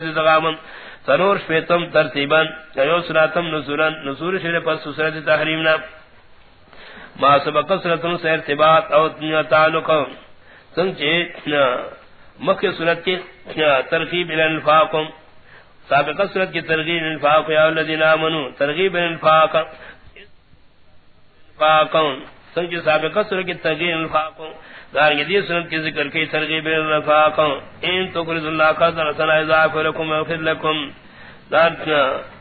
دغامن سنور شپیتم ترتیبا سراتم پس سورت تحریمنا. ما سبق سے ارتباط او تعلق. سنچے مکہ سورت کی ترغیب سابقہ سورت کی ترغیب الانفاق، یا الذین ترغیب الانفاق. انفاقم سنچے سابقہ سورت کی ترغیب الانفاقم دار یہ دی سنت کی ذکر کی ترغیب الرفاق ان تو قرض اللہ کا سنا اضاف لكم واغفر لكم دار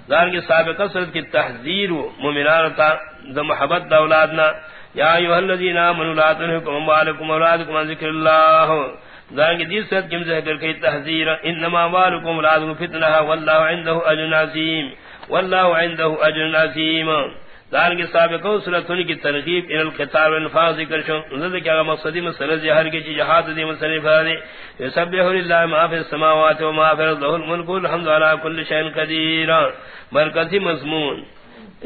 دار کی سابقہ سنت کی تحذیر مومنان تا ذ محبت اولادنا. یا ایھا الذین آمنوا لا تنهكم اموالكم واولادكم عن ذکر اللہ. دار کی دی سنت کی ذکر کی تحذیر. انما اموالكم واولادكم فتنہ والله عنده اجر عظیم. والله عنده اجر عظیم. دار کے سابق سورتوں کی ترغیب ان القتال والانفاق ذکر شو. زد کیا مقصدی مسئلہ ظاہر کی جہاد دی مسئلہ فاری یسبح لله ما فی السماوات و ما فی الارض الملک الحمد لله كل شيء قدیر. مرکزی مضمون.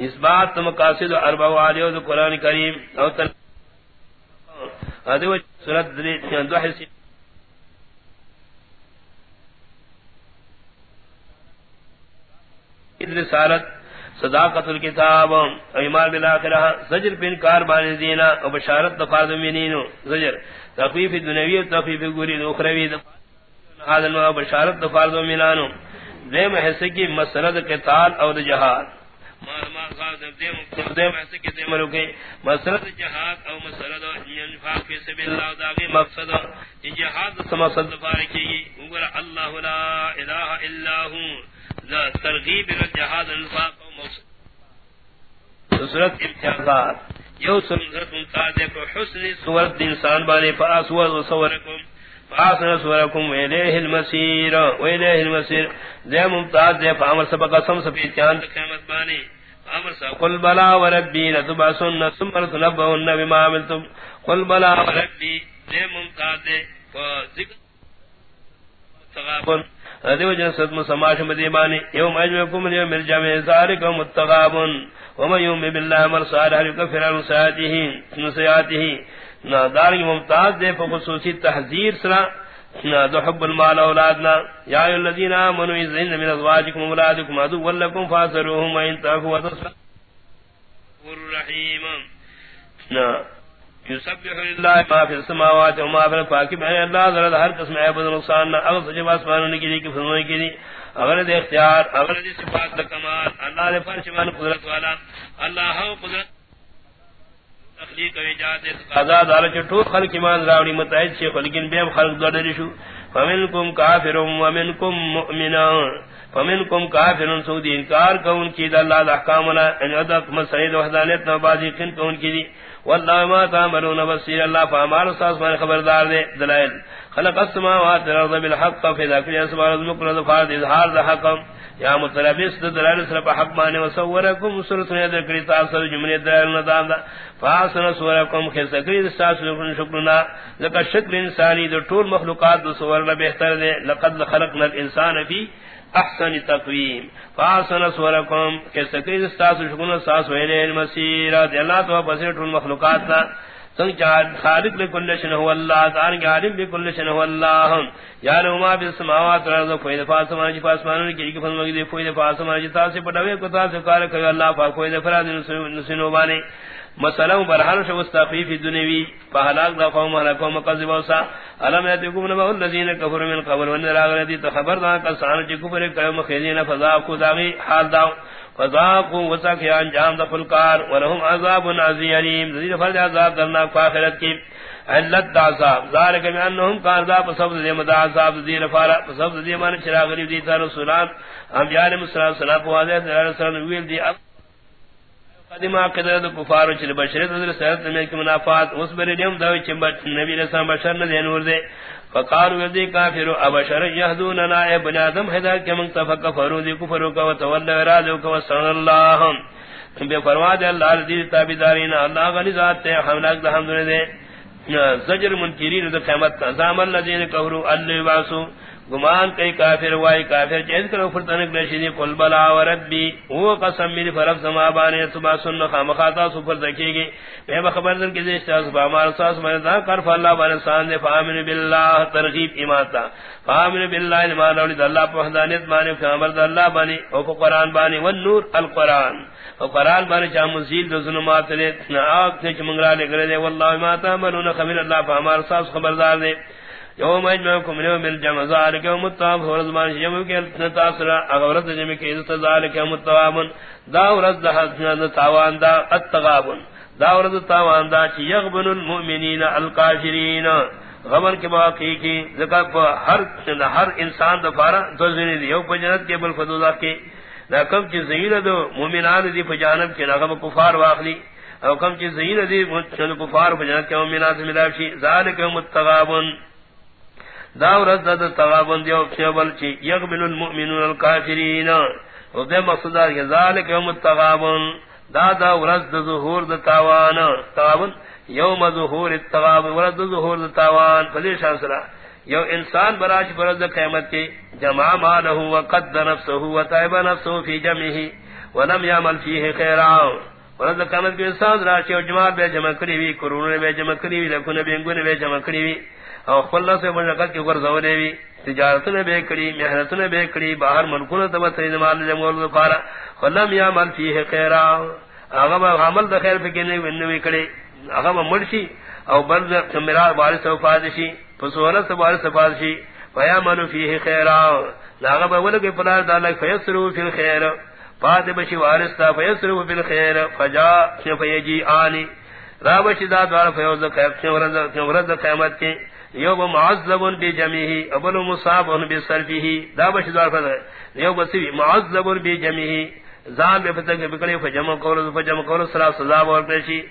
اس بات مقاصد اربع والیو قرآن کریم. او تر ادو سورۃ دو حصے رسالت صداقت الكتاب ایمان بالاخرہ، زجر پہ انکار بان دینا و بشارت دفاظ منین زجر تخفیف دنوی و تخفیف گوری اخروی حاضر و بشارت دفاظ منان دیم حصے کی مسرد قتال او جہاد۔ مسرد جہاد او مسرد انفاق فی سبیل اللہ داغی مقصد جہاد سمسد فارکی اللہ لا الہ الا ہوں ترغیب الجہاد انفاق۔ صورت امتیازات. یو صورت ممتاز ہے کہ حسن صورت انسان بانے فاسور صورکم فاسر صورکم، ویلیہ المسیر ویلیہ المسیر. دے ممتاز ہے فامر سبقہ سم سفی اتیان قیمت بانے فامر سا قل بلا وربی نتباسن سمر تنبہن بما عملتم. قل بلا وربی، دے ممتاز ہے فذکر تغابن. دیو جن صد مسماش مدیبانی یوم اجمکم لیوم مرجم ذالکم متغابن ومن یوم باللہ مر صالح لکفر عن سیاته نسیاته دار کی ممتاز دے فخصوصی تحذیر سرا دو حب المال اولادنا. یا ایو الذین آمنوا اذن من ازواجکم اولادکم عدو لکم فاسروهم وان تعفوا وتصفحوا الرحیم یسبح لله ما فی السماوات و ما فی الارض بہن اللہ ذرا ہر قسم عیب و نقصان نہ اغس جب اسمانوں کی کی فرمائے کی اگر دے اختیار اگر دے صفات کمال اللہ دے فرش من قدرت والا اللہ ہو قدرت تخلیق و ایجاد قضا دار چٹو خلق ایمان راوی متعید شیخ لیکن بے خلق دو دے شو. فمنکم کافر و منکم مؤمن فمنکم کافر سود انکار کون کی اللہ احکام احکامنا ان ادق مسعید وحدانیت نبازی کن کون کی دی. والله ما تعملون بصير الله فامر استاذ میں خبردار دے، دلائل. خلق السماوات والارض بالحق فاذا كل اسماء المقرد فاض اظهار الحق یا متلبس دلائل سر حق مانے، وصورکم سورۃ نے ذکر تاثر جملے دلائل نظام دا. فاسن سورکم خسکری استاذ شکرنا. لقد شکر انسانی دو طول مخلوقات دو سور بہتر دے. لقد خلقنا الانسان فی احسن تقویم فاسن سورکم کہ سکرید استاس شکن استاس ویلے المسیر دی اللہ تو بسیٹ المخلوقات نا سنگ چاہد خالق لکل شن هو اللہ. تعالی تارنگ عالم بکل شن هو اللہ. یعنی یا لہو ما بی السماوات رضا فوید فاسمان جی فاسمانون کی جی فاسمان مگدی. فوید فاسمان جی تاسی پڑھوے کو تاسی کارک اللہ فا فوید فراد نسنو بانے. مسئلہ برحال شو استخفیف دنیوی فحلاق دا قوم حلق وم قذب وسا علم یتکم نبا الذین کفر من قبل ون راغ ندی تخبر دا کسان چی کفر کم خیزین فضاقو داغی حال دا۔ فضاقو وسا کی انجام دا فلکار ولهم عذاب عزی علیم۔ زیر فرد عذاب درناک فاخرت کی۔ علت دا عذاب۔ ذالک میں انہم کا عذاب صبت دیم دا عذاب دیر فارا۔ صبت دیمان چرا غریب دیتا رسولان۔ انبیاء علیہ السلام واضح در علیہ السلام ویل دی۔ اب قدما قدرت کفار چل بشر در سرت میں کہ منافات، اس بر دیم دا چم نبی رسول بشر نے نور دے۔ فقالوا يدي كافر ابشر يهدوننا اي بني ادم هدا کہ من تفکفروا دی کفر کو تولى ارادوا کو صلی اللہ۔ بے فرماد اللہ دی تابعدارین اللہ غنی ذات تے حملک دا حمد دے۔ زجر منکرین دا قیامت کا زام الذين كفروا اللي باسو گمان کئی کافر وائی کافر چیز کرو فرطنک نشیدی قل بلا و ربی او قسم میری فرق سما بانے صبح سن خامخاتا سفر دکی گی۔ میں بخبر دن کسی اشتاس فامار ساس میں دا کرف اللہ بانے سان دے، فامن باللہ ترغیب ایماتا فامن باللہ ایمان اولی اللہ پہدانیت بانے فامر اللہ بانے او قرآن بانے والنور القرآن۔ او قرآن بانے چاہ مزید دو ظلمات لے آگ تے چمنگرا لے کرے دے، واللہ ما تامرون خبر اللہ فامار ساس خبردار دے۔ یوم اجمعکم یوم الجمع ذالک یوم التواب ورزمان یوم کے تاثر اغورت جمع کے عزت ذالک یوم التواب دا ورز دا تاوان دا التغابن دا ورز تاوان دا چی یغبن المؤمنین القاشرین غبر کے باقی کی ذکر ہر ہر انسان دا پارا دو زنی دی یو پا جنت کے بل فدودا کی دا کم چی زہیر دو مومنان دی پا جانب کی نغم کفار واخلی او کم چی زہیر دی کفار پا جنت کے مومنان سے ملاوشی ذالک یوم التغابن دا ورځ د توابن دیو خپل چی یقبل المؤمنون الکافرین. او دې مقصد دا چې ذالک یوم التغابن، دا دا ورځ د ظهور د تاوان. تاوان یوم ظهور التغابن، ورځ د ظهور د تاوان. په دې شان سره یو انسان براج پر د قیامت کی جمع ماله وقد نفسه وتعب نفسه في جمعه ولم يعمل فيه خيرا ورځ د قیامت کې انسان راشي او جماعت به جمع کړی وی کورونه به جمع کړی وی لکونه به ګونه به جمع کړی وی او خپل سے مشقت کی ور زورے وی تجارت نے بے کڑی محنت نے بے کڑی باہر منکون تو سید مال جمول فارا فلم یا مل فیہ خیرا. اغم عمل د خیر فکر نہیں ونوی کڑی اغم مرشی او بل میرا وارث او فادشی فسونا سے وارث فادشی فیا من فیہ خیرا. لاغم ول کے پلار دال فیسرو فی الخیر. فاطمہ شی وارث تا فیسرو فی الخیر. فجا فیجی آنی رابشی دا دوار فیوز قیامت کی یو معذب بجمعه ابل مصاب بصرفه دا بش دار فضل یو بسی معذب بجمعه، زان بے فتح بکڑے فجمع قول فجمع قول سلا سزا اور پیشی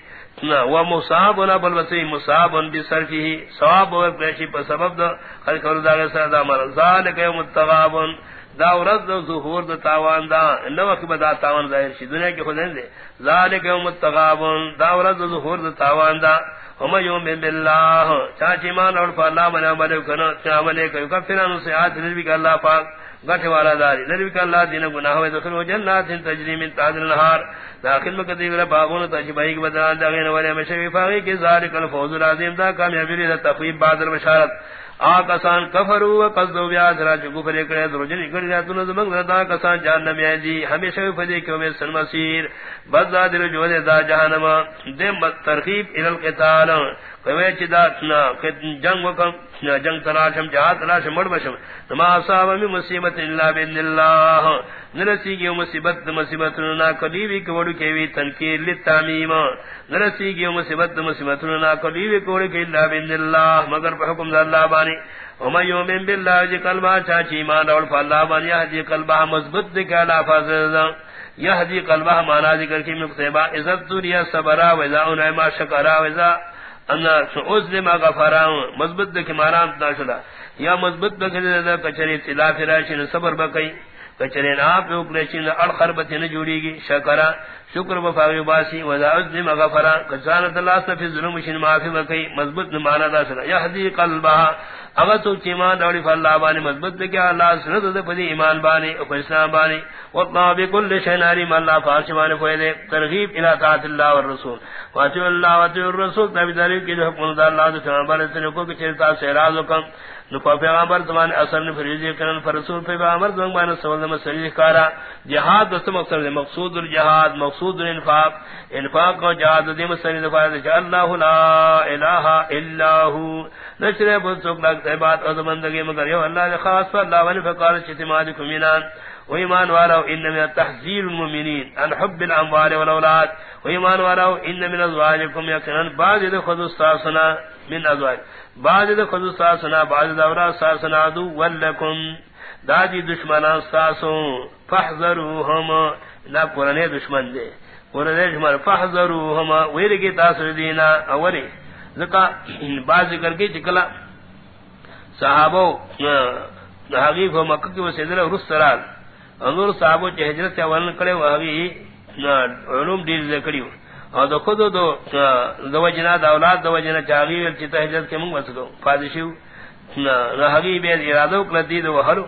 و مصاب ولا بل وسی مصاب بصرفه ثواب اور پیشی پر سبب دا خل قول دا غیر سزا مر، ذالک یوم التغابن دا ورز دا ظہور دا تاوان دا انہا وقت بدا تاوان ظاہر شی، دنیا کی خود دے ذالک یوم التغابن دا ورز دا ظہور دا تاوان دا ہم یوم باللہ چاچی مان اور فاللہ من عملے کنا چاہملے کنا کفرانو سے آت نربی کا اللہ پاک گٹھ والا داری نربی کا اللہ دین گناہ و دخل و جنات تجری من تحت النہار داخل مکتی ولا باغون تجبہی کی بدلان داغین والے مشوی فاغی کی ذالک الفوز العظیم دا کامیابی لی تفویب بعد البشارت آکسان کفرو و قصدو بیا سرا جو کفر کرے، درجن اکڑ گیا تو زمن دا کسان جہنم دی۔ ہمیشہ فدی کیوں میں سن مسیر بزا دل جو دے دا جہنم۔ دے ترغیب ال القتال کوئی چدا جنگ وکم جنگ تلاشم، جہاد تلاشم، مڑ بشم۔ نما صاحب میں مصیبت اللہ بن اللہ۔ نرسی کی مصیبت مصیبت نا کلیوی کوڑ کیوی تنکیر لتامیم نرسی کی مصیبت مصیبت نا کلیوی کوڑ کی اللہ بن اللہ۔ مگر حکم اللہ بانی۔ وما یومن باللہ جی قلبہ، چاچی ایمان اور فاللہ بانی۔ یہدی قلبہ مضبط دکا لا فازدہ یہدی قلبہ مانا ذکر کی مقتبہ عزت دنیا صبرا وزا انعما شکرا وزا انا سعوذ مضبط دکی مارام تاشلا یا مضبط دکی کچری تلا فراشن صبر بکی کچری نا پہ گی شکرا شکر بفاوی باسی وذا عزم غفرا کسانت اللہ صفی ظلم شن معافی بکی مضبط نمانا دا سلا یحدی قلبها اگر تو چیمان دوڑی فاللہ بانی مضبط دکیا اللہ سنت دے پدی ایمان بانی اکو اسلام بانی. وطنا بکل شہناری من اللہ فارش بانی فویدے ترغیب الى طاعت اللہ والرسول. واتو اللہ، واتو الرسول تبی دلیل کی جو حکم دا اللہ دو سلام بانی سنکو کی چلتا سیراز وکم. نکو پیغامبر زمان اثر نے فریضی کرن، فرسول پیغامبر زمان سوال دم سریح کارا. جہاد دست مقصد مقصود الجہاد، مقصود مقصود الانفاق انفاق. و جہاد دیم سریح دفاعت جا اللہ لا الہ الا ہو. نشر بود سوک لگتا ہے بات زمندگی، مگر یو اللہ نے خاص پر اللہ ولی فقار چتماد کمینان. و ایمان والاو ان من تحذیر المؤمنین ان حب الاموال والاولاد. و ایمان والاو ان من ازواجکم یکنن بعض دے خود استاسنا من ازواج. بعض دے خود استاسنا بعض دورا استاسنا دو ولکم. دادی دشمنان استاسو فحذروهم لا قرآن دشمن دے قرآن دشمن فحذروهم ویرگی تاثر دینا اولی ذکا بعض ذکر کی چکلا صحابو حقیق و مکہ کی وسیدر رسرال انظر صحابو چی حجرت اولن کرے و حقیق علوم دیر ذکریو اور دو خودو دو دو وجنا دا اولاد دو جنا وجنا چاگی چیتا حجرت کے منگ وسکو فادشیو نہ نہ حبیب ارادو کل دید و حلو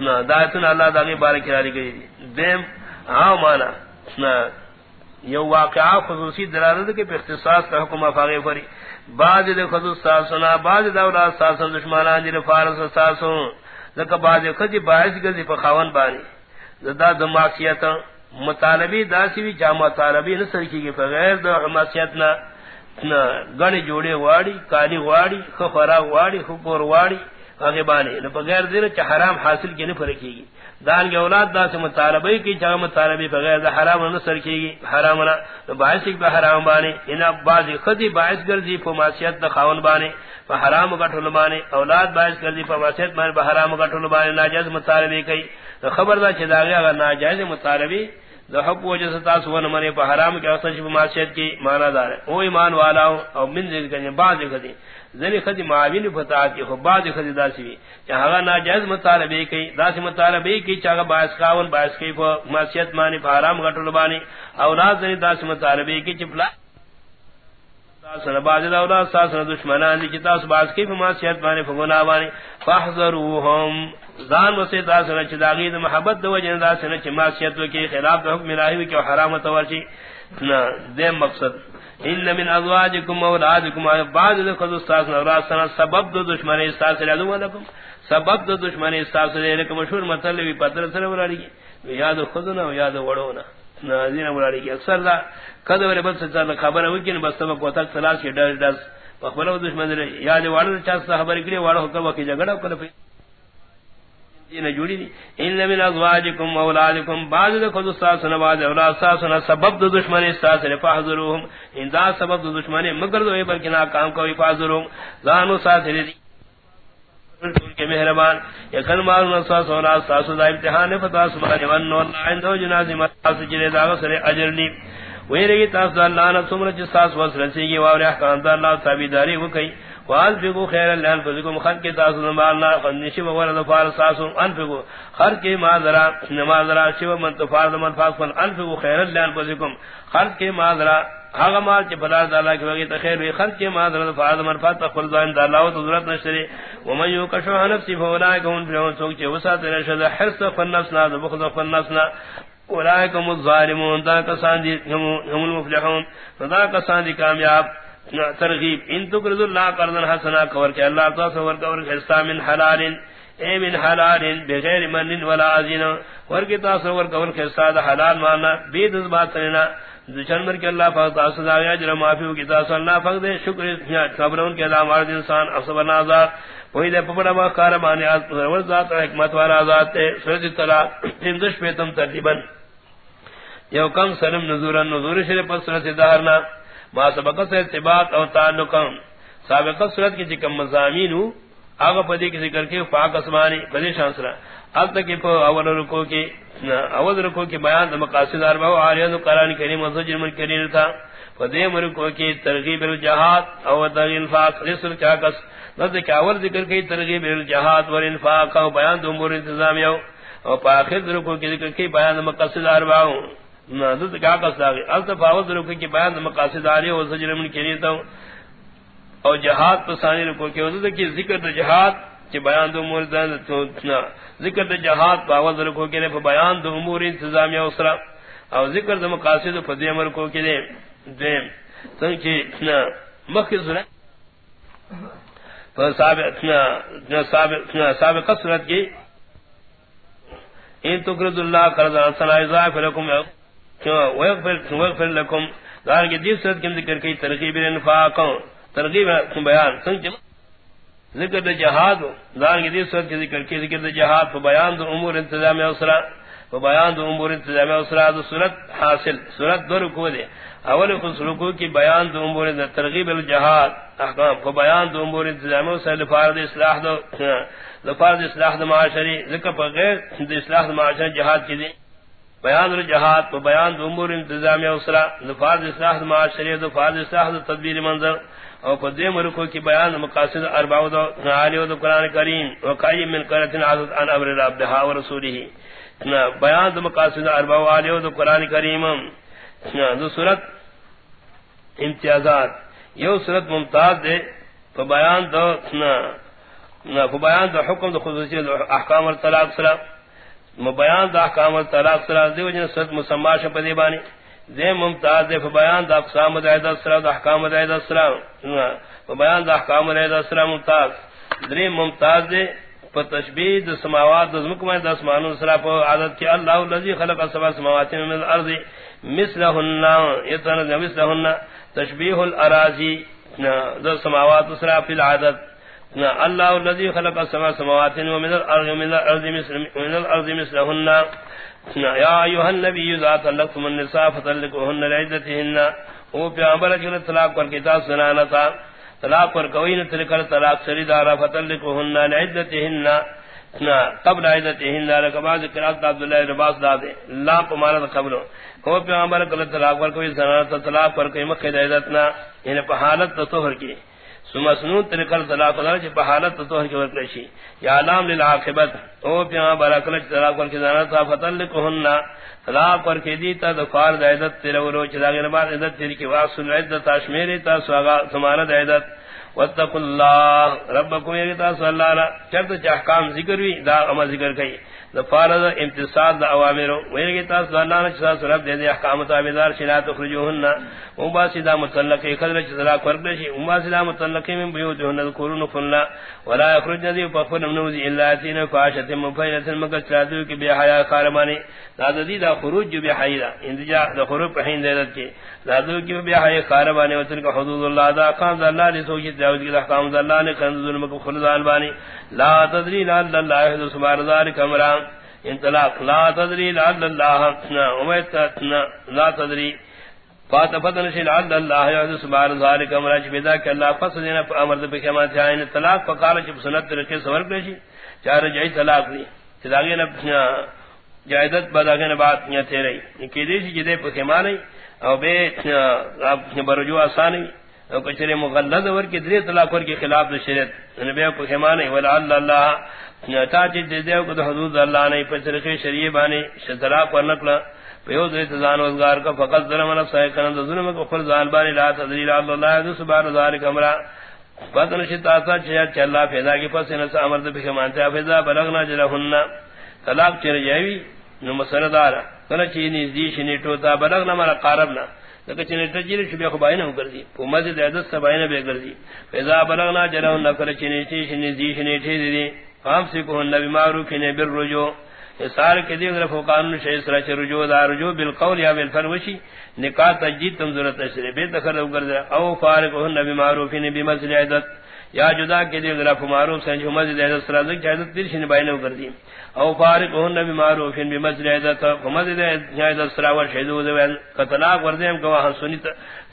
نہ دایتن اللہ داغی بارک کراری گئی دیم ہاں مانا۔ یو واقعہ خصوصی دلالت کے اختصاص کا حکم افاغی فری بعض دے خصوص ساسنا بعض دولاد ساسن دشمنان جی فارس ساسن لکہ بعض خجی باعث گزی پخاون بانی۔ زدہ دماغیت مطالبی داسی بھی جا مطالبی نصر کی گی، فغیر دو حماسیت نا گنی جوڑے واڑی، کالی واڑی خفرا واڑی خپور واڑی آگے بانے بغیر دین چ حرام حاصل کی نہیں فرقی گی۔ دان کے اولاد دا سے مطالبہ کی چا مطالبہ بغیر دا حرام نہ سر کی گی حرام نہ تو باعث کی حرام بانے ان یعنی بعض خدی باعث گردی فماسیت دا خاون بانے حرام گٹھل بانے اولاد باعث گردی فماسیت بانے حرام گٹھل بانے ناجائز مطالبہ کی خبر دا چدا گیا ناجائز مطالبہ دا حق وجہ سے تاس ون مرے پہ حرام کے اصل شب معاشیت کی معنی دار ہے او ایمان والا ہوں او من ذکر کرنے بعض خدی ذنی خدی معاوین فتا کی، خو بعض خدی داسی بھی چاہا ناجائز مطالبے کی داسی مطالبے کی چاہا باعث کاون باعث کی فو معاشیت مانی پہ حرام گٹل بانی. اولاد ذنی داسی مطالبے کی چپلا سن باز اولاد ساسن دشمنان دی کتاس باز کی معاشیت مانی فگنا بانی. فاحذروہم. زان وسی دا سره چې داغي د محبت د وجه دا سره چې معصیت وکي خلاف د حکم الهي وکي او حرام تورشي نه دې مقصد. ان من ازواجکم اولادکم بعض د خود استاد نو سره سبب د دشمنی استاد سره دو ولکم سبب د دشمنی استاد سره لکه مشهور مطلب وی پتر سر سره ولاری یاد خود نه یاد وړو نه نازین ولاری کی اکثر دا کده ور بل څه خبره وکړي بس تم کو تک سلاش ډر ډر په خپل دشمن یاد وړو چا خبر کړي وړو حکم وکي جګړه کړو جوڑی دی۔ ان من ازواجکم اولادکم، بعض خود بعض اولاد سبب دو دشمن ان دا سبب دو دشمن مگر دو بلکہ نا کام کو فحذروهم زانو ساتھ دی۔ کے مہربان دا امتحان فتا سبحان ون جناز دا سر اجر نی تاس اللہ نہ سمرج ساس کی واور احکام اللہ تابعداری وکئی وانفقوا خيرا لانفسكم خلق تاسو مالنا فنشي وغير ظفار ساسو انفقوا خلق ما ذرا ما ذرا شو من تفار من فاقن انفقوا خيرا لانفسكم خلق ما ذرا هغه مال چې بلار د الله کې وږي ته خیر وي خلق ما ذرا فاز من فات خپل ځان د الله او ضرورت نشري یو کشو نفسي فولای کوم په څوک چې وسات رشه حرص فن نفس نه بخذ فن نفس نه اولائکم الظالمون، دا کسان دی هم المفلحون۔ دا کسان دی کامیاب۔ ترغیب. ان تقرض اللہ قرضا حسنا کور کہ اللہ تعالی سور کور خستا من حلال اے من حلال بغیر من ولا عزین. ور کی تصور کور خستا حلال مانا. بے دز بات سنا دشن مر کے اللہ پاک تاسو دا اجر معافی کی تاسو اللہ پاک دے. شکر خبرون کے اللہ مرد انسان اصبر نازات وہی دے پپڑا ما کار مانی ور ذات حکمت والا ذات ہے. سورۃ طلاق تندش پیتم ترتیبا. یو کم سلم نذورن نذور شریف سورۃ دہرنا. ما سبق سے ارتباط او تعلق سابقہ صورت کی جکم مضامین ہو آگا پدی کی ذکر کے فاق اسمانی پدی شانسرا اب تک پا اول رکو کی اول رکو کی بیان مقاصد اربا و آریان و قرآن کریم و زجر من کریم تھا پدی مرکو کی ترغیب الجہاد او دا انفاق رسل چاکس نزد کی اول ذکر کی ترغیب الجہاد و انفاق او بیان دا امور انتظامی او پا آخر رکو کی ذکر کی بیان دا مقاصد اربا کا رکو کی بیان مقاصد و زجر من او جہاد رکو کی کی ذکر جہاد کہ بیان دو امور دان ذکر تو جہاد باوذ رکو کی نے بیان دو امور انتظام اسرا او ذکر دو مقاصد فدی امر کو کی نے دیم تو کہ مخ فسابق سابق سابق کی ان تقرض اللہ قرض حسنا اضاف لكم ويغفر لكم دار کے دیس صورت کے ذکر کی ترغیب انفاق ترغیب بیان. سنج ذکر جہاد. دار کے دیس صورت کے ذکر کی ذکر دا جہاد. و بیان دو امور انتظام اسرا و بیان دو امور انتظام اسرا دو صورت حاصل. صورت دو رکو دے. اول خصوص رکو کی بیان دو امور ترغیب الجہاد. احکام. و بیان دو امور انتظام اسرا لفارد اصلاح دو لفارد اصلاح دو معاشری ذکر پر غیر دو اصلاح دو معاشر جہاد کی دے. بیان الجہاد و بیان امور انتظام اسرا لفاظ اصلاح معاشرے لفاظ اصلاح تدبیر منظر او قدیم رکو کی بیان مقاصد اربع و عالی و قران کریم، و قائم من قرات عادت ان امر ربها و رسوله بیان مقاصد اربع و عالی و قران کریم۔ دو سورت امتیازات۔ یو سورت ممتاز دے تو بیان دو بیان دا حکم دا خصوصی دا احکام الطلاق سلام بیان دا احکام الطلاق سلام دیو جن صد مسماش پدی بانی دے ممتاز دے بیان دا اقسام دا عید سلام دا احکام دا عید سلام بیان دا احکام دا عید سلام ممتاز. دری ممتاز دے تشبیہ د سماوات، د زمک میں دس مانو سرا په عادت کی اللہ الذی خلق السماء سماوات من الارض مثلهن یتن مثلهن تشبیہ الاراضی ذ سماوات سرا فی العادت اللہ الذي خلق السماء سماوات ومن الارض ومن الارض مثل من الارض مثلهن. يا ايها النبي اذا طلقتم النساء فطلقوهن لعدتهن. او پیغمبر جن طلاق پر کتاب سنانا تھا طلاق پر کوئی نہ تلکر طلاق سری دارا فطلقوهن لعدتهن قبل عدتهن لکما ذکر عبد الله رباس دادے لا پمارا قبل. او پیغمبر کل طلاق پر کوئی سنانا طلاق پر کوئی مقید عدتنا. یعنی حالت طہر کی. سمسنون طریقہ طلاق طلاق چھ بحالت توہر کے ورکل شی. یا علام للعاقبت. او پیما براکل چھ طلاق ورکی زانا تا فتلکہن طلاق ورکی دیتا دفار دا عدت تیرے ورو چھ داگر بعد عدت تیرے کی واصل عدت آشمیری تا سواغا سمارد عدت. واتقوا اللہ. ربکم یکتا صلی اللہ علیہ چرت احکام ذکر بھی دا اما ذکر کئی. فارض امتصاد دا اوامر ویرے تاس اللہ نے چا سرب دے دے احکام تابعدار شلا تخرجوهن او با سیدا متعلق خضر چلا فرق شی. او با سیدا متعلق من بیوتهن ذکرون فلا ولا يخرج ذی فخر من ذی الا تین فاشت مفیلت مگر چادو کی بے حیا خارمانی دا دی دا خروج بے حیا اندجا دا خروج پہ ہند دے کی دادو کی بے حیا خارمانی وتن کا حدود اللہ. دا قام اللہ نے سوچ داود کی احکام اللہ نے کن ظلم کو خلدان بانی. لا تدری لا اللہ یحد سبحان ذلک امرا انطلاق. لا تدری لعل اللہ امیتنا لا تدری فاتفتن شی لعل اللہ یعد سبحان ذالک امرا چھ کہ اللہ فصل دینا امرد بکما تھائین طلاق فقال چھ سنت رکھے سور کرشی چار جائی طلاق دی. چلاگے نا جائدت بداگے نا بات نیا تھے رہی. نکی دیشی جدے پکما نہیں. او بے برجو آسانی. او کچھرے مغلظ ور کی دری طلاق ور کے خلاف شریعت. نبی پکما نہیں ولعل اللہ تا چی دے دے کو حدود اللہ نے پچر کے شریع بانی شترا پر نکلا پیو دے تزان وزگار کا فقط ظلم نفس ہے کرن ظلم کو خل زال بانی لا تدلیل اللہ ذو سبحان ذالک امرا فتن شتا تا چیا چلا پیدا کی پس نہ امر دے کہ مانتا فیضا بلغنا جلہن طلاق چر جاوی نو مسردار کنا چی نی دی شنی ٹوتا بلغنا مر قربنا کہ چنے تجری شبہ کو بائنہ کر دی وہ مسجد عدد سے بائنہ بے کر دی فیضا بلغنا جلہن کر چنی چی شنی دی شنی ٹھی دی فام سکو نبی معروف نے رجو سار کے دیگر طرف قانون شے سرا چ رجوع دا، رجوع بالقول یا بالفروشی نکاح تجدید تم ضرورت ہے بے تخر کر دے او فارق نبی معروف نے بمثل عدد. یا جدا کے دیگر طرف معروف سے جو مسجد عدت سرا دے عدت دل شن بینو کر دی۔ او فارق ہن النبی معروف بمثل عدت مسجد عدت سرا ور شہدو دے طلاق ور دے ہم گواہ سنت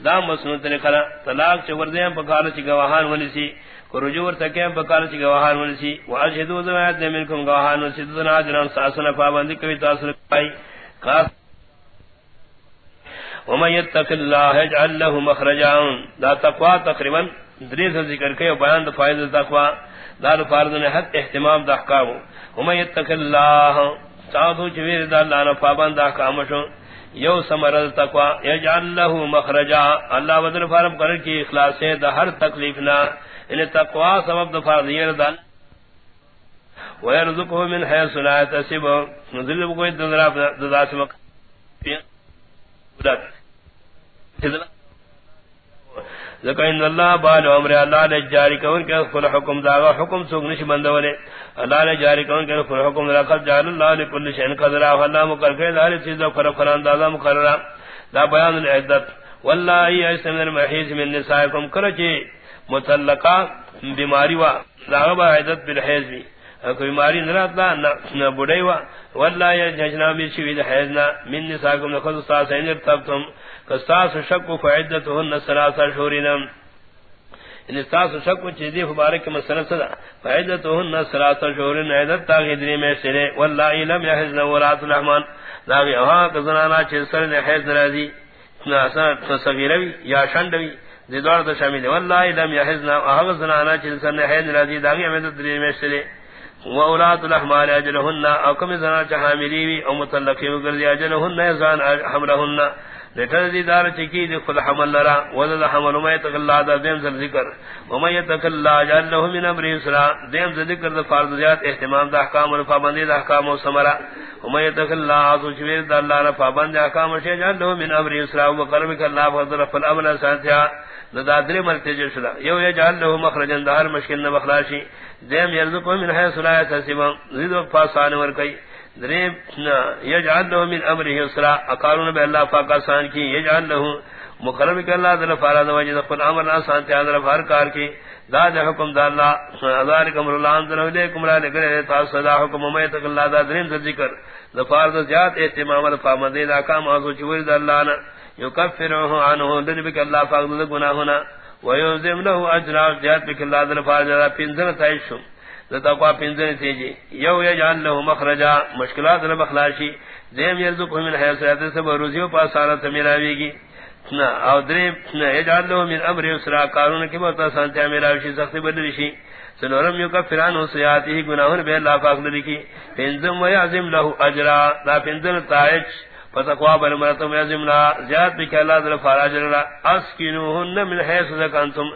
دا مسنت نے کلا طلاق چ ور دے پکار چ گواہان ونی سی، کو رجوع تکیم بکار چی گواہان ونی ونسی واجہدو زوایت دے منکم گواہان ونسی دنا جنان ساسنا پابندی کوئی تاثر کائی خاص ومن یتق اللہ اجعل له مخرجان دا تقوی تقریباً دریس ذکر کئی بیان دا فائد تقوی دا دا فارضن حد احتمام دا احکام ومن یتق اللہ ساتھو چویر دا اللہ نا پابند دا احکام شو، یو سمرد تقوی یجعل له مخرجا. اللہ ودر فارم کرن کی اخلاص ہے دا ہر تکلیفنا ان یعنی تقوا سبب دفار دیر دان ويرزقه من حيث لا يحتسب. نزل بكوي دذرا دذا سمك ذکر ان اللہ بال عمر اللہ نے جاری کون کہ کل حکم داغا حکم سوگ نش بندولے اللہ نے جاری کون کہ کل حکم لقد جعل اللہ لكل شيء قدرا اللہ مقرر کہ ہر چیز کا فرق فران دادا مقررہ دا بیان العدت. والله ایس من المحیز من نسائکم. کرچی متعلقہ بیماری وا لاغبا عیدت بالحیض بھی کوئی بیماری نراتلا نہ بڑھئی وا واللہ یا جنجنا بھی شوید حیضنا من نساکم نخذ استاس این ارتبتم کستاس شکو فعدتهن سلاسا شورنا ان یعنی استاس شکو چیزی فبارک مسئلہ صدا فعدتهن سلاسا شورنا عیدت تاغی دنی میں سرے واللہ لم یحزن ورات الرحمن. لاغی اوہاں کزنانا چیز سر حیض نرازی صغیروی یا شنڈوی زیدوار تو شامل ہے واللہ لم یحزنا احغ زنانا چل سن حید راضی داغی امیدت دری میشترے و اولاد الاحمال اجلهن، او کم زنا چحاملی وی او مطلقی وگردی اجلهن یزان حملهن. لیتر دی دار چکی دی خل حمل لرا، وزد حمل ما یتقلا دا دیم زر ذکر. وما یتقلا جعل له من امر اسرا دیم زر ذکر دا فرض زیاد احتمام دا احکام و پابندی دا احکام و سمرا وما یتقلا عصو شویر دا اللہ را پابند احکام و شی جعل له من امر اسرا و قربک اللہ فضل فل امر سانتیا. دا دری مرتجر شدا یو یجعل له مخرجا دا ہر مشکل نبخلاشی. دیم یرزقو من حیث لا یتسیبا زید و پاسان ورکی دریم یجعل له من امره اسرا اقارون بے اللہ پاک آسان کی، یجعل له مقرب کہ اللہ دل فاراد وجد قل امر آسان تے حضر فار کار کی، دا دے حکم دا اللہ ذالک امر اللہ انزل علیکم را لگرے تا صدا حکم میت اللہ دا دریم ذکر ظفار دا زیاد اہتمام الفامدی دا کام آزو چوری دا اللہ نا، یکفرہو عنہو لنبک اللہ پاک دا گناہونا ویوزم له اجرا زیاد بک اللہ دل فاراد پینزن تائشم تقوا پنزن تیجی. یو یجعل له مخرجا. مشکلات المخلاشی دیم یرزق من حیثیت سب روزیو پاس آرات میراویگی او دریم یجعل له من امر اسرا قانون کی بہت آسانتیا میراوشی سختی بدلشی سنورم یو کفران و سیاتی گناہن بے اللہ پاک لکی پنزم ویعظم له اجرا. لا پنزن تائج فتقوا بل مرتم یعظم لا. زیاد بک اللہ دل فاراجر اسکنوہن من حیث ذکانتم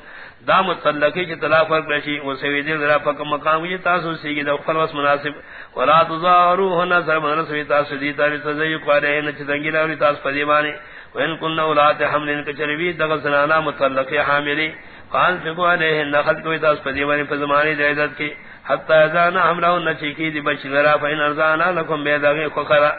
دا متلقی کی طلاق فرق رشی و سویدی ذرا پک مقام کی تاسو سیگی دا خلوص مناسب. ولا تظاهروهن سر من سوی تاسو دی تا تزیق علیہن چتنگی راوی تاس پدیمانی وین کن اولاد حمل کچروی دغل سنانا متلقی حاملی. قال فقو علیہن نخد کوئی تاس پدیمانی پزمانی دیدت کی. حتی ازانا حملہ حملہن چیکی دی بچ لرا فین ارزانا لکم بیداغی خخرا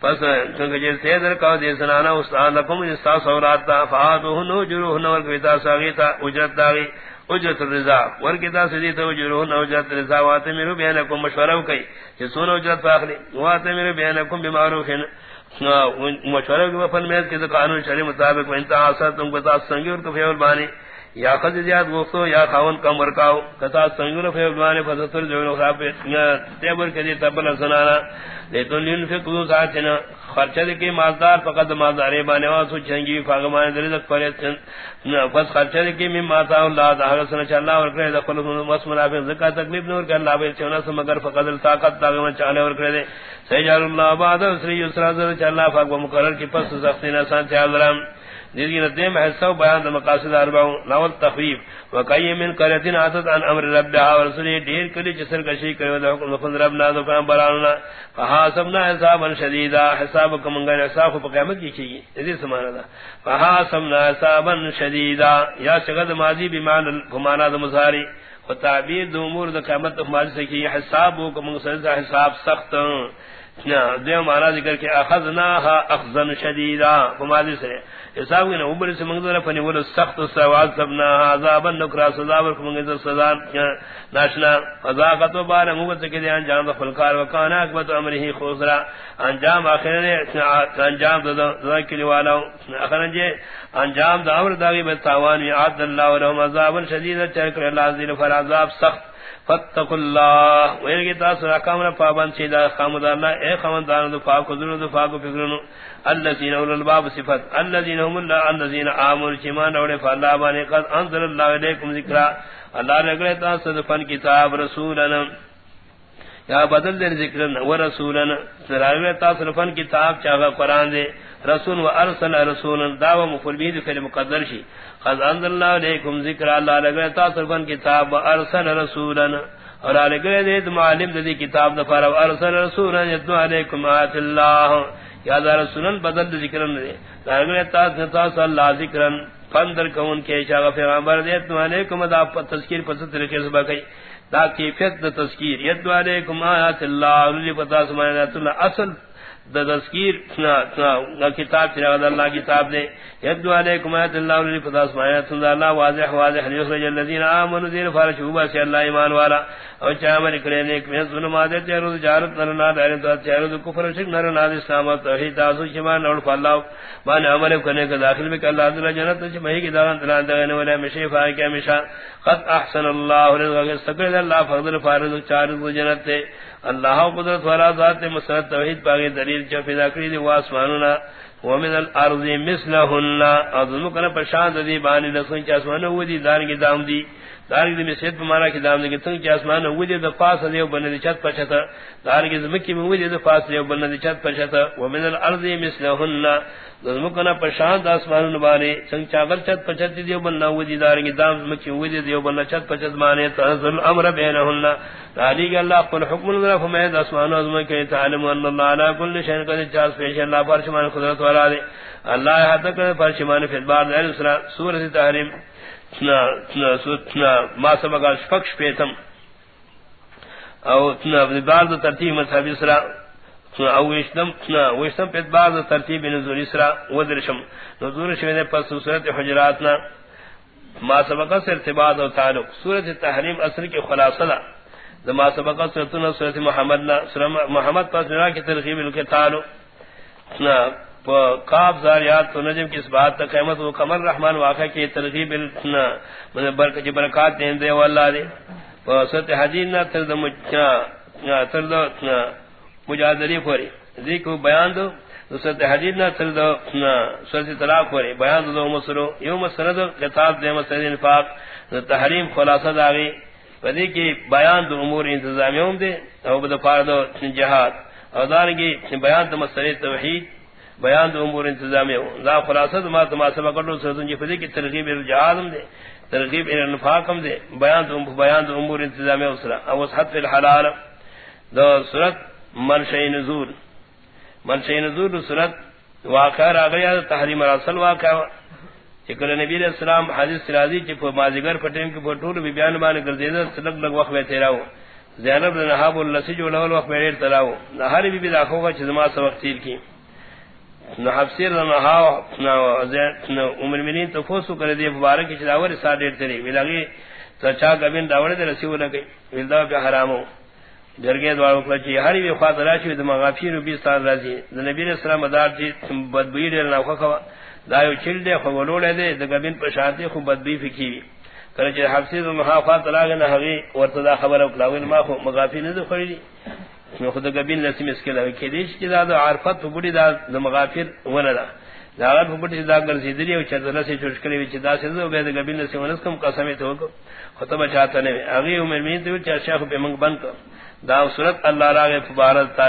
پس چونکہ جس سے کا دے سنانا استاد لکم استاد سورات تا فاتو نو جروہ نو ور کیتا ساگیتا اجرت داغی، اجرت الرضا ور کیتا سدی تو جروہ نو اجرت الرضا وات میرو بیان کو مشورہ کئی کہ سونو اجرت فاخلی وات میرو بیان کو بمعروف مشورہ کے فن میں کہ قانون شرع مطابق انتا اثر تم کو تا سنگی اور کفیل بانی۔ یا خذ زیاد گفتو یا خاون کم ورکاو. کتا سنگر فیبلوانے فضتر جو خراب تیبر کدی تبل سنانا لیتون لیتن لنفقو ساتنا خرچہ دکی مازدار فقط مازداری بانے واسو چنگی فاغمان درزق پریت فس خرچہ دکی من ماتا اللہ دا حق سنچ اللہ ورکرے دا خلق واسم رافق زکا تکلیف نور کر اللہ بیت چونا سمگر فقط الطاقت داغمان چاہلے ورکرے دے. سیجار اللہ بعد، سری یسرا زر چاللہ فاق و مقرر کی پس سختی نسان چاہلرم دیگی ندیم حصہ بیان دا مقاصد اربعون لاول تخریب وکئی من قریتین آتت عن امر ربها ورسولی دیر کلی جسر کشی کری دا حکم خود ربنا دا فان برانونا. فحاسبنا حسابا شدیدا. حساب کمنگا حساب پا قیمت کی چیگی؟ دیدی سمانا دا. فحاسبنا حسابا شدیدا. یا شغد ماضی بمعنى فمانا دا مظہاری و تعبیر دا امور دا قیمت دا ماضی سکی حساب کمنگا سرزا حساب سخت. دیو مانا ذکر کہ اخذناها اخذن شدیدا. فماضی سے. حساب نے اوپر سے منگدر فنی ول سخت سوال سبنا، عذاب نکرا سزا ور منگدر سزا ناشنا عذاب تو بار موت کے دے، انجام فلکار وکانا اکبت امره خسرا انجام اخر نے انجام دو ذکر والا اخر جے انجام دا امر داوی بتاوان یاد اللہ ولهم عذاب شدید چکر اللہ ذل فرعذاب سخت فتق اللہ ویر کی تاثر اقام رہا پابند چیدہ خامد اللہ اے خامدان دو فاق حضور دو فاق فکرنو اللذین اول الباب صفت. اللذین هم اللہ اللذین آمور چیمان روڑے فاللہ بانے قد انظر اللہ علیکم ذکرہ اللہ رگلے تاثر دفن کتاب رسولنا. یا بدل دے ذکرنا و رسولنا. رگلے تاثر دفن کتاب چاہا قرآن دے رسول و ارسل رسولا دعوة مفل بید مقدر شی. قد انزل اللہ علیکم ذکر اللہ لگرے تاثر فن کتاب، و ارسل رسولا. اور لگرے دید معلم دی کتاب دفار و ارسل رسولا یدو علیکم آیت اللہ. یا دا رسولا بدل ذکرن دے. لگرے تاثر اللہ ذکرن. فندر کون کے شاغ پیغمبر دے دیت علیکم دا تذکیر پس طریقے سے بکئی دا کیفیت دا تذکیر یدو علیکم آیت اللہ. علی پتا سمانیت اللہ، اصل دا تذکیر کتاب چرا اللہ کتاب دے. یدو علیکم ایت اللہ علیہ فتاس مایت اللہ واضح واضح لیخرج الذین آمنوا دیر فارشوبا سے اللہ ایمان والا. او چامل کرے نیک میں ظلمات تے روز جارت نرنا دار تو چہرہ کفر شرک نرنا اسلام توحید تاسو شمان اور فاللہ مان عمل کرنے کا داخل میں کہ اللہ تعالی جنت چ مہی کی دان تنا دین ولا مشی فائ کے ہمیشہ. قد احسن اللہ رزق سکر اللہ فضل، فارض، چار جنت اللہ قدرت والا ذات مسرت توحید پاگے دلیل چ فدا کری دی واسماننا ومن الارض مثلهن. اظن کنا پرشان دی بانی لسن چ اسمان دی دار کی دام دی. دار کی مسجد مارا کی دام دی تن چ اسمان ودی د پاس دی بن دی چت پچت دار زمکی میں ودی د پاس دی بن دی چت پچت ومن الارض مثلهن. اظن کنا پرشان اسمان بانی سن چاگر چت پچت دی بن ودی دار کی دام زمکی ودی دی بن چت پچت مانے تنزل الامر بینهن. علی اللہ قل حکم اللہ فمید اسمان ازم کے تعلم ان اللہ علی کل شیء قدیر. چاس پیش اللہ فرشمان قدرت والا دے اللہ حد تک فرشمان فی بار دے سورۃ تحریم. ما شفقش پیتم. او ترتیب اسرا. او وشتم وشتم پیت ترتیب نزول اسرا. ودرشم نزول پس حجرات ما سبق سے ارتباط و تعلق. سورۃ تحریم اصل کی خلاصہ دما سبق سورت محمد نا محمد پاس کی ترغیب ان کے تعلق. قاب زاریات تو نجم کی اس بات تا قیمت و قمر رحمان واقع کی ترغیب برکت جی برکات دین دے واللہ دے۔ سورت حدین نا ترد مجھنا ترد مجادری خوری ذکر بیان دو سورت حدید نا ترد سورت طلاق خوری بیان دو مسلو یو مسلو قطاب دے مسلو انفاق تحریم خلاصہ داغی پدی کی بیان دو امور انتظامیوں دے، او بدا فارد جہاد۔ او دارنگی بیان دو مسئلہ توحید۔ بیان دو امور انتظامیوں دا خلاصت ما تما سبا کرلو سرطن جی پدی کی ترغیب الجہادم دے، ترغیب الانفاقم دے۔ بیان دو بیان دو امور انتظامیوں سرا۔ او سحط فی الحلال دو سرط منشئی نزول۔ منشئی نزول سرط واقع را گیا تحریم رسل واقع چکر نبی علیہ السلام حدیث سرازی چی پو مازگر پٹیم کی پوٹول بی بیان بانے کر سلک لگ وقت میں تیراو زینب نحاب اللسی جو لول وقت میں دیر تراو نحاری بی بی داخو گا چی زما سا وقت تیر کی نحب سیر نحاو عمر منین تفوسو کردی مبارکی چی داور سا دیر تری. ویلاغی سچا گبین داور دیر رسیو لگی ویلداو پی حرامو. جرگے دوار وکلا چی ہری بھی خواہد راشوی دماغ غافیر و بیستان رازی. نبی علیہ السلام دار مدار چی بدبوئی دیر ناو خواہ دایو چل دے خو ولولے دے د گبین پشاتے خو بدبی فکی وی. کرے چ حفصی و محافظت لاغ نہ ہوی ورتدا خبر او کلاوین ما خو مغافی نہ خری نو خود گبین لسم اس کے لگے کہ دیش کی داد عرفت بڑی داد مغافر ولا دا داغت بڑی دا گر زیدری او چدر سے چوش کری وچ دا سے زو بے گبین لسم ونس کم قسم تو کو خطبہ چاہتا نے اگے عمر میں تو چا شیخ پہ منگ بن کر دا صورت اللہ راغ فبارت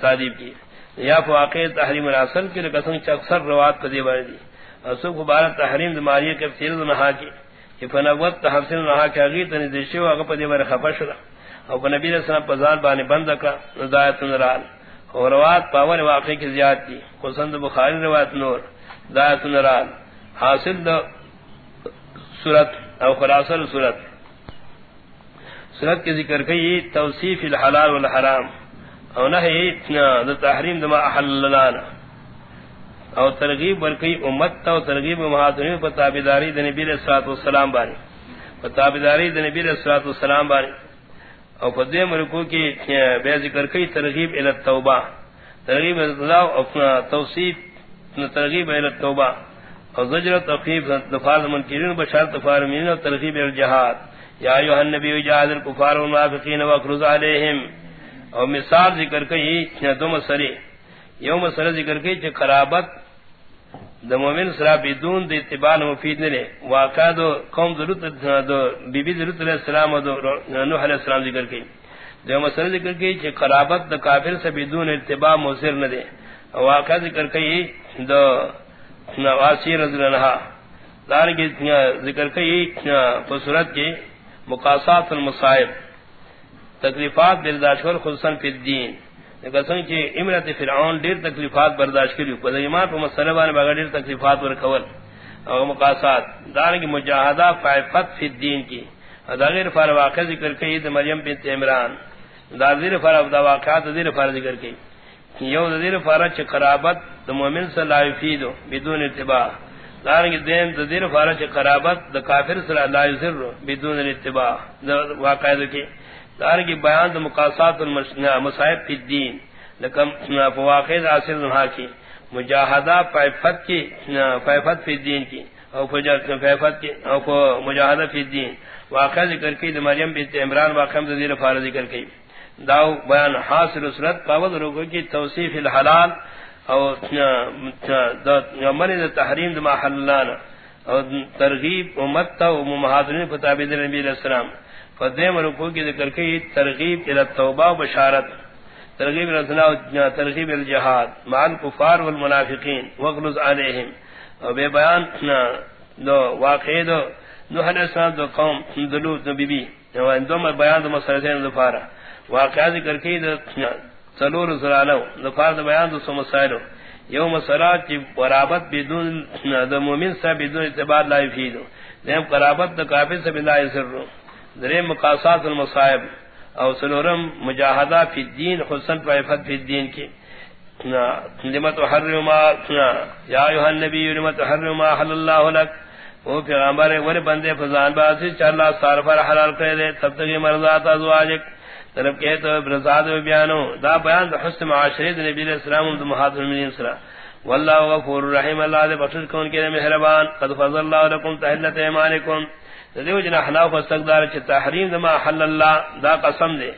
تعریف کی یا فواقع تحریم الاصل کی قسم چ اکثر روات کو دی بار دی اسو مبارک تحریم دماری کے تفسیر نہا کی کہ فنوت تحسین نہا کہ اگی تن دیشو اگ پدی بار خفش او نبی علیہ السلام پزال بانی بند کا ہدایت نرال اور روات پاور واقع کی زیاد دی قسند بخاری روایت نور ہدایت نرال حاصل دو سورت او خلاصل سورت سورت کے ذکر کی توصیف الحلال والحرام. او نہ تحریم دما احل لنا. او ترغیب ورکی امت تا ترغیب مہاترین پر تابداری دن نبی علیہ الصلوۃ والسلام بانی پر تابداری دن نبی علیہ الصلوۃ والسلام او قدیم رکو کی بے ذکر کی ترغیب الی التوبہ ترغیب اللہ او توصیف ترغیب الی التوبہ او زجر تخفیف دفاع منکرین بشار تفارمین او ترغیب الی الجہاد یا ایھا النبی جاہد الکفار والمنافقین واخرج علیہم. اور مثال ذکر کئی دو مسئلے یو مسئلہ ذکر کئی چھ خرابت دا مومن سرا بدون دا اتباع مفید نلے واقع دو قوم ضرورت دو بی بی ضرورت علیہ السلام دو نوح علیہ السلام ذکر کئی دو مسئلہ ذکر کئی چھ خرابت دا کافر سے بدون اتباع موسر ندے واقع ذکر کئی دو نواسی رضی اللہ عنہ. دارنگی ذکر کئی فصورت کی مقاصات المصائب. تکلیفات برداشت کر خصوصا فی الدین. قسم کی امرت فرعون دیر تکلیفات برداشت کری پر ایمان پر مسئلہ بانے بغیر دیر تکلیفات ورکول۔ اور مقاصات دارن کی مجاہدہ فائفت فی الدین کی۔ داغیر فار واقع ذکر کی دا مریم بنت عمران۔ دا دیر فار دا واقعات دیر فار ذکر کی یو دا دیر فار چھ قرابت دا مومن صلی اللہ فیدو بدون اتباع۔ دارن کی دین دا دیر فار چھ قرابت دا کافر صلی اللہ علیہ بدون اتباع۔ دا واقع ذکر دار کی بیان دا مقاصات المصائب فی الدین لکم فواقع حاصل نہا کی، مجاہدہ فیفت کی فیفت فی الدین کی، او فیفت کی، او کو مجاہدہ فی الدین۔ واقع ذکر کی دا مریم بنت عمران واقع مزدیر فارض ذکر کی۔ داو بیان حاصل اسرت قابض روکو کی توصیف الحلال او دا من تحریم دما حلانا او ترغیب امت تا و محاضرین فتابید نبی علیہ السلام۔ فدیم رکو کی ذکر کی ترغیب الى التوبہ و بشارت. ترغیب الى ترغیب الجہاد مع الكفار والمنافقین. وغلظ علیہم. او بے بیان دو واقعی دو نو حد اسلام، دو قوم دلو دو بی بی دو یعنی بیان دو مسئلتین دو پارا. واقعی ذکر کی دو سلور زرالو دو پار دو بیان دو سو مسائلو یو مسئلات چی قرابت بدون دو مومن سا بدون اعتبار لا یفیدو. دیم قرابت دو کافر سا بلا یسر رو دریم مقاصات المصائب او سلورم مجاہدہ فی الدین خصن پائفت فی الدین کی لمت حرم ما یا ایوہ النبی لمت حرم ما حل اللہ لک؟ وہ پیغمبر ور بندے فزان باسی چلا سار پر حلال کرے دے تب تک مرضات ازواجک. طرف کہ تو برزاد و بیانو. دا بیان دا حسن معاشرے دے نبی علیہ السلام و محاضر من سلام واللہ غفور رحیم، اللہ دے بخشش کون کے مہربان قد فضل اللہ لکم تحلت ایمانکم. دیو جنا حناف استقدار چ تحریم دما حل اللہ دا قسم دے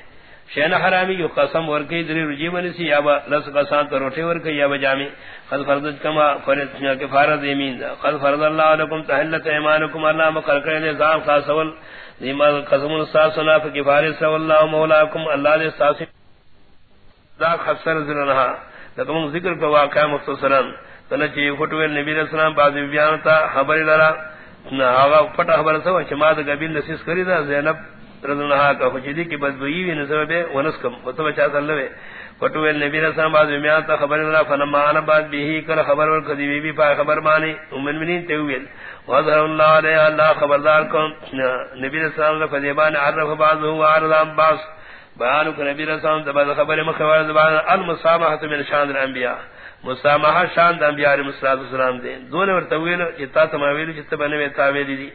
شین حرامی یو قسم ورکی دری رجی منسی، یا با لس قسان تو روٹے ورکی، یا با جامی قد فرض کما فرض کفارت یمین دا قد فرض اللہ لکم تحلت ایمانکم اللہ مقر کرے دے زام خاص اول دیما قسم الساسنا فکفارت سو اللہ مولاکم. اللہ دے ساسی دا خفصر ذرنہا لکم ذکر کا واقع مختصرا. تنچی فٹویل نبی علیہ السلام بعض بیانتا خبری لرا آغا پٹا خبر سوا چما دا قبیل نسیس کری دا زینب کا کی وی وطبع چاہتا فٹویل نبی خبر فنما آنا بعد بیہی خبر بی بی خبر مانی امن منین تیویل وظہر اللہ علیہ اللہ خبردار کن نبی عرف بعض. بیانو کہ نبی رسول اللہ بعد خبر مخبر زبان المسامحۃ من شان الانبیاء. مسامحہ شان د انبیاء علیہ الصلوۃ والسلام دے۔ دون ور تویل چتا تماویل چت بنوے تاویل دی.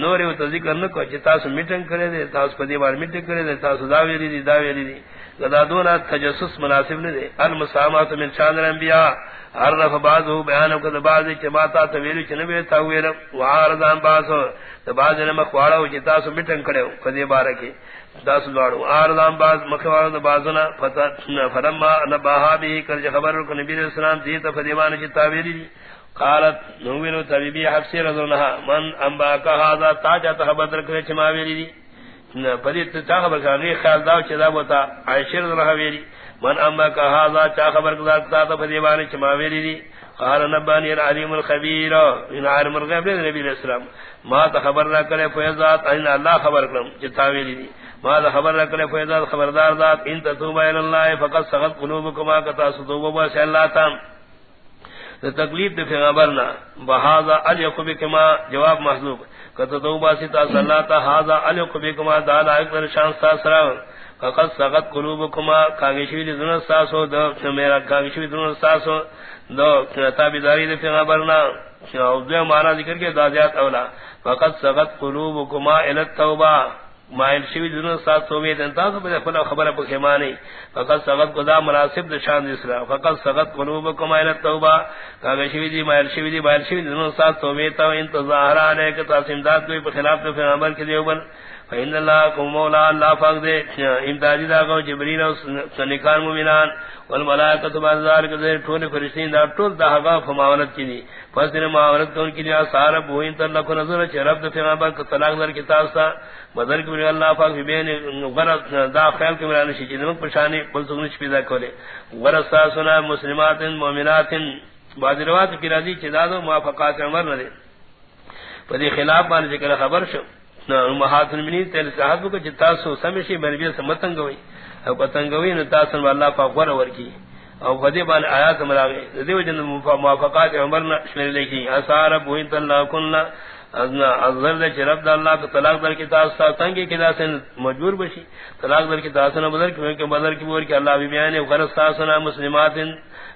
نور و ذکر نہ کو چتا سو میٹنگ کرے دے تاس پدی بار میٹنگ کرے دے تاس داویل دی داویل دی. گدا دون تجسس مناسب نہ دے المسامحۃ من شان الانبیاء. عرف بعضه بیان کو بعض چماتا تویل چنوے تاویل، وعارضان بعض بعض نے مخواڑا چتا سو میٹنگ کرے پدی بار کی داس لوڑو آر آردان باز مخوار دا بازنا فرما نباہا بھی کرج خبر کو نبی علیہ السلام دیتا فدیوان چی تابیری دی. قالت نوینو طبیبی حفظی رضونہا من انباکا حاضا تا جاتا خبر درکنے چی ماویری دی. پدیت تا خبر کا غیر خیال داو چی دا بوتا عائشر رضونہا ویری من انباکا حاضا چا خبر کدار کتا فدیوان چی ماویری دی. قال نبانی العلیم الخبیر. ان عالم الغیب نبی علیہ السلام. ما تا خبر نہ کرے فیضات، ان اللہ خبر کرم چتاویری دی. ما خبر رکھنے فیضا خبردار ذات ان تتوبا الى فقط سغت قلوبكما كتا ستوبا سے اللہ تام تکلیف دے پیغمبرنا بہذا الیقبکما جواب محذوب کتا توبا ستا صلاتا ہذا الیقبکما دالا اکبر شان ساسرا فقط سغت قلوبكما کاغشوی دی دون ساسو دو میرا کاغشوی دون ساسو دو تابداری دے پیغمبرنا، او دو معنی ذکر کے دادیات اولا. فقط سغت قلوبكما الى التوبہ. مائل شوی دنوں ساتھ سومی دنتا سو بجے فلا خبر پر خیمانی. فقط سغت قدا مناسب دشان دیسرا فقط سغت قلوبکم مائل التوبہ. کاغ شوی دی، مائل شوی دی، مائل شوی دنوں ساتھ سومی تا انتظاہر آنے کے تاسم داد کوئی پر خلاف تو پھر عمل کے دیوبن. فإن الله كم مولا الله فاق دے، امدادی دا کو جبرین و سنکان مومنان والملائکت بعد ذالک دے ٹھونے فرشتین دا ٹھول دا حقا فماونت کی دی۔ پس دن معاونت کون کی دیا سارب ہوئین تر لکو نظر چھ رب دا پیغمبر کا طلاق در کتاب سا۔ بدر کی اللہ پاک فی بین غرد دا خیال کی مرانشی نشی چیزنک پرشانی پل سکنش پیدا کولے۔ غرد سا سنا مسلمات مومنات بعد روات کی رضی چھ دادو موافقات عمر ندے۔ پدی خلاف مان ذکر جی خبر شو۔ محات المنی کو جتا سو سمشی بنبی سمتنگ ہوئی او پتنگ ہوئی نو تاسن اللہ پاک ور او فدی بان آیات دیو جن موافقات عمر شمیر لکھی کننا ازر دے چرب اللہ طلاق در کی تنگی کی داسن مجبور بشی طلاق در کی تاسنا بدر کی بدر کی بور کی اللہ بی بیانی غرص مسلمات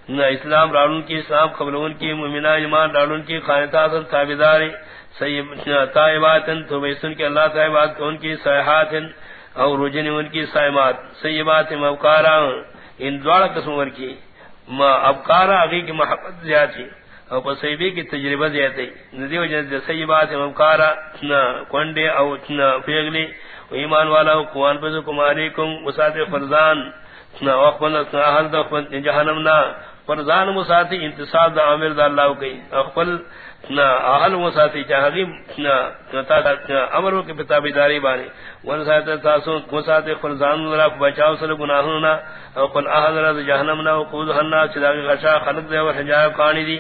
اسلام راڑون کی اسلام قبلون کی ممنہ ایمان راڑون کی خانتاسن تابداری طائبات تو بیسن کے اللہ طائبات ان کی سیحات اور رجن ان کی سائمات سیبات مبکارا، ان دوارا قسم ور کی ابکارا اگی کی محبت زیادی اور پسیبی کی تجربہ زیادی ندیو جند سیبات مبکارا کنڈے او پیغلی ایمان والا قوان پزو کماریکم وسات فرزان وقفن اہل دخفن جہنم نا فرزان مساتی انتصاب دا عامر دا اللہ کی اخفل اہل مساتی چاہگی امرو کی پتابی داری بانی۔ ونساتی تاسو مساتی فرزان دا بچاو سل گناہونا اخفل اہل دا جہنمنا وقود حنا چداغی غشا خلق دے ورحجاب کانی دی۔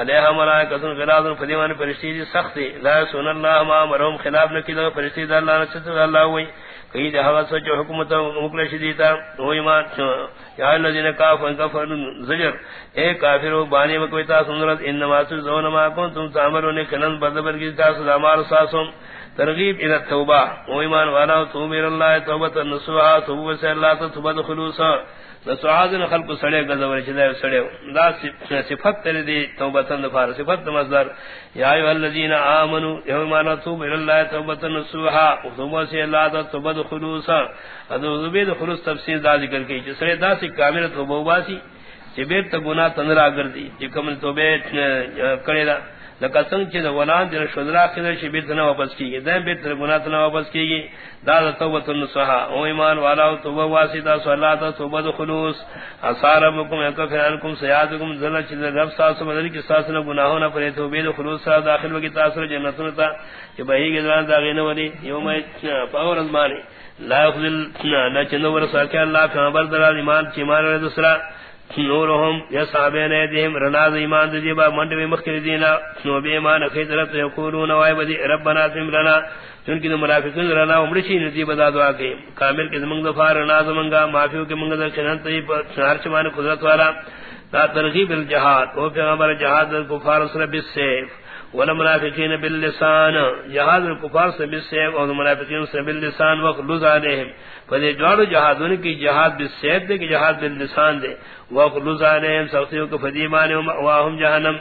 علیہ ملائکتن غلازن فدیوان پرشتی دی سختی لا سن اللہ ما مرہم خلاف نکی دا پرشتی دا اللہ نچت اللہ ہوئی۔ کئی جہاں سچ حکومت مکل شدیتا او ایمان یا الذین کافر کفر زجر، اے کافرو بانی مکویتا سنرت انما تزون ما کنتم تعملون، کنن بدبر کی تاس دمار ساسم، ترغیب الى التوبہ، او ایمان والا، توبہ اللہ توبہ نصوحا توبہ سے اللہ تو توبہ خلوصا نسعادن خلق سڑے گزور چدے سڑے دا صفت تر دی توبتن دفار صفت مصدر. یا ایوہ الذین آمنوا یومانا توب اللہ توبتن نسوحا توبہ سے اللہ دا توبہ خلوصا. ادو زبید خلوص تفسیر دا ذکر کی جسرے دا سی کامل توبہ باسی چی بیر تا گناہ تنرا کردی چی کمل توبہ کرے دا لکہ سنگ چیز ولان دین شدرا خضر چی بیت نہ واپس کی گی دین بیت گناہ نہ واپس کی گی دا توبۃ النصحا او ایمان والا توبہ واسطہ صلاۃ توبہ خلوص. اثارکم یکفرانکم سیادکم ذل چیز رب ساس بدل کی ساس نہ گناہوں نہ پرے توبہ خلوص سا داخل وگی تاثر جنتوں تا کہ بہی کے دا غینہ ولی یوم پاور ازمانی لا یخذل نہ چنور ساکہ اللہ پیغمبر دلال ایمان چیمان دوسرا نورهم يصابين ايديهم رناز ایمان دجيبا منڈ میں مخکر دینا، نو بے ایمان خیدرت یقولون، وای بدی، ربنا تم لنا. چونکہ منافقین رنا عمرشی ندی بدا دعا کہ کامل کے زمنگ دفار ناز منگا معافیو کے منگا کنن تی چار چمان قدرت والا. لا ترغیب الجہاد. او پیغمبر جہاد، کفار سر بالسيف والمنافقین باللسان، جہاد الکفار سے بالسيف اور منافقین سے باللسان وقلز علیہم فدی جوڑ جہادن کی جہاد بالسیف دے کی جہاد باللسان دے۔ وقلز علیہم سختیوں کو فدی مانے واہم جہنم۔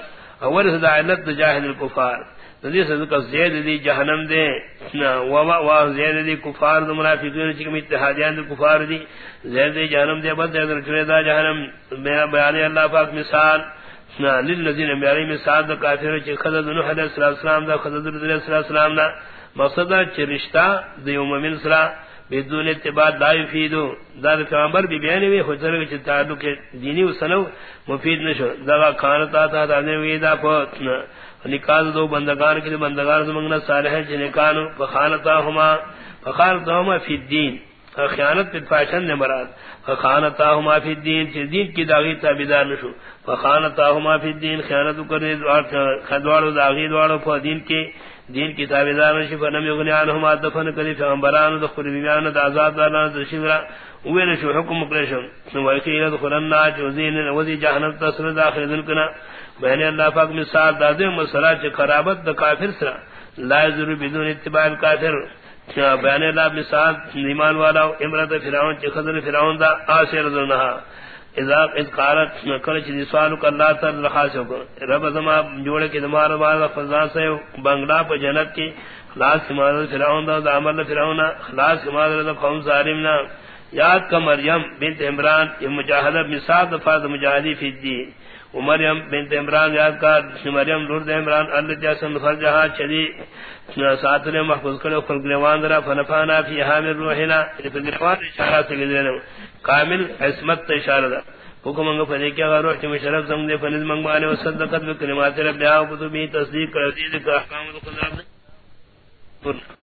اول صدا علت جاہد الکفار۔ ندی صدق زید دی جہنم دے۔ وما واہ زید دی کفار دے منافقین، چکم اتحادیان دے کفار دی۔ زید دی جہنم دے بد زید رچوے دا جہنم۔ بیان اللہ پاک مثال۔ للذین دا کافر چی خدد نوح علیہ السلام دا خدد علیہ السلام دا. مقصد چی رشتہ بدون اتباع لا دار پیغمبر بھی بیان ہوئے حجر تعلق دینی و سنو مفید نشو. دا کانتا تھا دانے وی دا پوت نکاح دو بندگان کے بندگان زمنگنا صالح جن کانو فخانتاهما فخانتاهما فی الدین. خیانت پہ فاشن نے مراد۔ فخانتاهما فی الدین چ دین کی داغی تابعدار نشو۔ فخانتاهما فی الدین، خیانت کرنے خدوار داغی دوارو پہ دین کے، دین کی تابعدار نشی فنم یغنی عنہم دفن کلی پیغمبران دخل بیان د آزاد داران دشورا اوے نشو، حکم کرشم نو وکیل دخلنا جوزین وذی جہنم تسر داخل ذلکنا بہن اللہ پاک مثال دادے مسلا چ خرابت د کافر سرا۔ لا یذر بدون اتباع الکافر۔ بیان اللہ مثال ایمان والا امرت فرعون چ خضر فرعون دا آسر ذنہا اذا اذ قالت کل چ سوال کو اللہ تعالی خاص کو رب زما جوڑ کے دمار مار فضا سے بنگلا پہ جنت کی خلاص کمال فرعون دا دا عمل فرعون خلاص کمال قوم ظالمنا یاد کا مریم بنت عمران، یہ مجاہدہ مثال دفاع مجاہدی فی الدین۔ مریم بنت عمران یاد کا مریم لورد عمران، اللہ جیسا مخرجہا چلی ساتھ محفوظ کرو فلگلوان درہ، فنفانا فی حامل روحنا فلگلوان اشارہ سے گزرنے کامل عصمت اشارہ دا۔ حکم انگا فدی کیا غروح چی مشرف زمد فنز منگوانے و صدقت بکلمات رب دعاو کتبی تصدیق کر دید کا احکام دخل